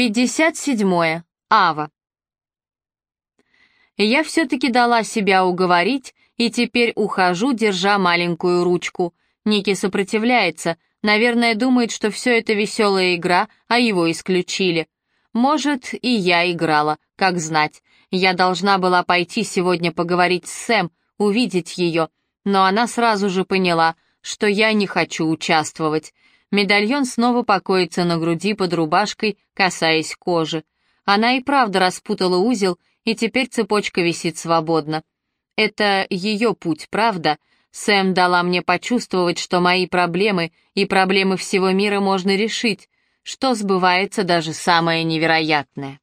57. Ава. Я все-таки дала себя уговорить, и теперь ухожу, держа маленькую ручку. Ники сопротивляется, наверное, думает, что все это веселая игра, а его исключили. Может, и я играла, как знать. Я должна была пойти сегодня поговорить с Сэм, увидеть ее, но она сразу же поняла, что я не хочу участвовать. Медальон снова покоится на груди под рубашкой, касаясь кожи. Она и правда распутала узел, и теперь цепочка висит свободно. Это ее путь, правда? Сэм дала мне почувствовать, что мои проблемы и проблемы всего мира можно решить, что сбывается даже самое невероятное.